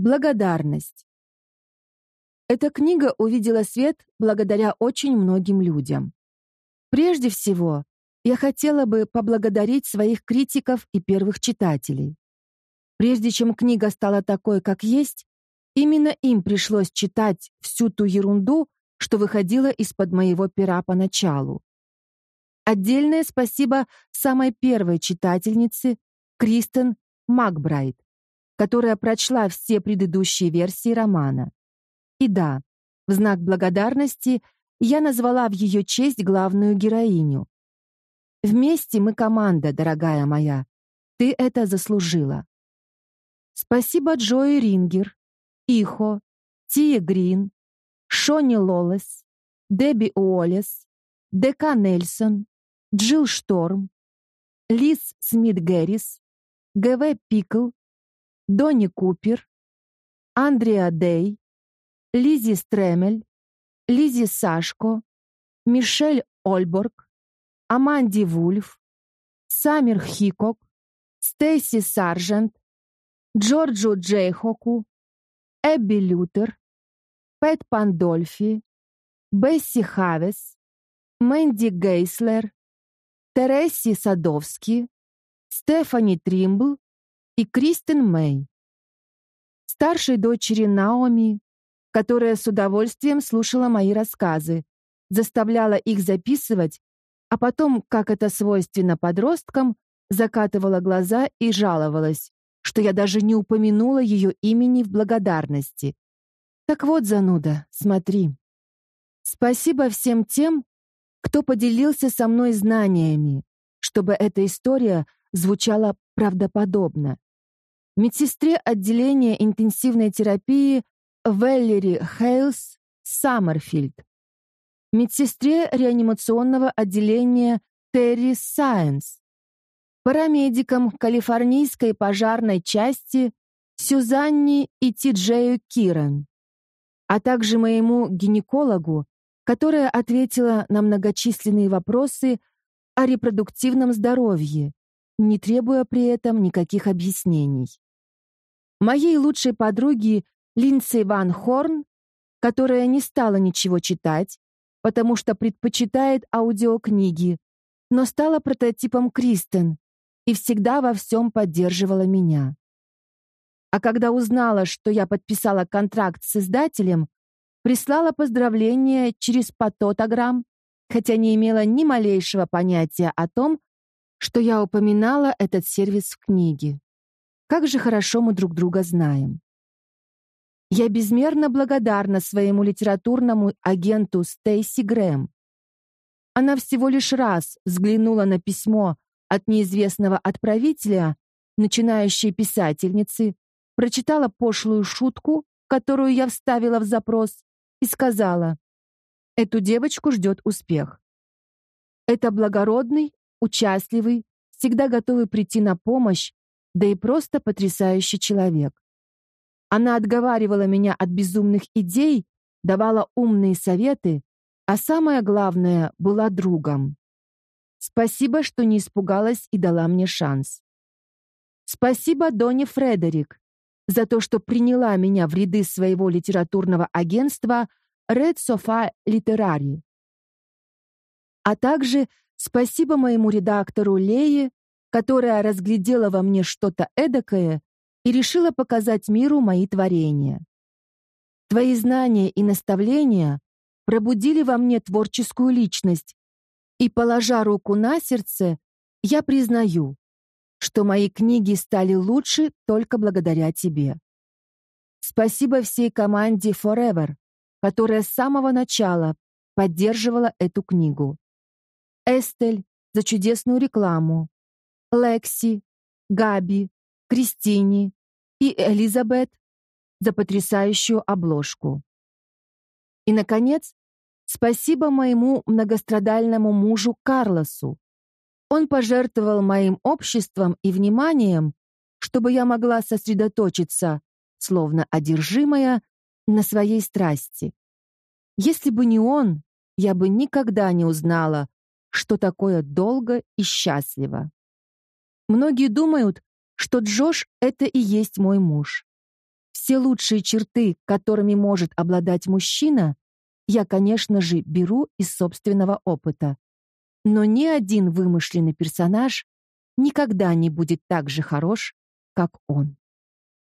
Благодарность. Эта книга увидела свет благодаря очень многим людям. Прежде всего, я хотела бы поблагодарить своих критиков и первых читателей. Прежде чем книга стала такой, как есть, именно им пришлось читать всю ту ерунду, что выходила из-под моего пера поначалу. Отдельное спасибо самой первой читательнице, Кристен Макбрайт, которая прочла все предыдущие версии романа. И да, в знак благодарности я назвала в ее честь главную героиню. Вместе мы команда, дорогая моя. Ты это заслужила. Спасибо Джои Рингер, Ихо, Тия Грин, Шони Лолес, Дебби Уоллес, Дека Нельсон, Джилл Шторм, Лиз Смит Гэррис, ГВ Пикл, Донни Купер, Андреа Дей, Лизи Стремель, Лизи Сашко, Мишель Ольборг, Аманди Вульф, Самир Хикок, Стейси Саржент, Джорджу Джейхоку, Эбби Лютер, Пэт Пандольфи, Бесси Хавес, Мэнди Гейслер, Тереси Садовски, Стефани Тримбл и Кристин Мэй. Старшей дочери Наоми, которая с удовольствием слушала мои рассказы, заставляла их записывать, а потом, как это свойственно подросткам, закатывала глаза и жаловалась, что я даже не упомянула ее имени в благодарности. Так вот, зануда, смотри. Спасибо всем тем, кто поделился со мной знаниями, чтобы эта история звучала правдоподобно. Медсестре отделения интенсивной терапии Веллери Хейлс Саммерфилд. Медсестре реанимационного отделения Терри Сайенс. Парамедикам калифорнийской пожарной части Сюзанне и Ти-Джею Киран, а также моему гинекологу, которая ответила на многочисленные вопросы о репродуктивном здоровье, не требуя при этом никаких объяснений. Моей лучшей подруге Линдси Ван Хорн, которая не стала ничего читать, потому что предпочитает аудиокниги, но стала прототипом Кристен и всегда во всем поддерживала меня. А когда узнала, что я подписала контракт с издателем, прислала поздравления через пототограмм, хотя не имела ни малейшего понятия о том, что я упоминала этот сервис в книге. Как же хорошо мы друг друга знаем. Я безмерно благодарна своему литературному агенту Стейси Грэм. Она всего лишь раз взглянула на письмо от неизвестного отправителя, начинающей писательницы, прочитала пошлую шутку, которую я вставила в запрос, и сказала: "Эту девочку ждет успех". Это благородный, участливый, всегда готовый прийти на помощь, да и просто потрясающий человек. Она отговаривала меня от безумных идей, давала умные советы, а самое главное, была другом. Спасибо, что не испугалась и дала мне шанс. Спасибо Доне Фредерик за то, что приняла меня в ряды своего литературного агентства Red Sofa Literary. А также спасибо моему редактору Лее, которая разглядела во мне что-то эдакое и решила показать миру мои творения. Твои знания и наставления пробудили во мне творческую личность, и, положа руку на сердце, я признаю, что мои книги стали лучше только благодаря тебе. Спасибо всей команде Forever, которая с самого начала поддерживала эту книгу. Эстель за чудесную рекламу, Лекси, Габи, Кристине и Элизабет за потрясающую обложку. И, наконец, спасибо моему многострадальному мужу Карлосу. Он пожертвовал моим обществом и вниманием, чтобы я могла сосредоточиться, словно одержимая, на своей страсти. Если бы не он, я бы никогда не узнала, что такое долго и счастливо. Многие думают, что Джош — это и есть мой муж. Все лучшие черты, которыми может обладать мужчина, я, конечно же, беру из собственного опыта. Но ни один вымышленный персонаж никогда не будет так же хорош, как он.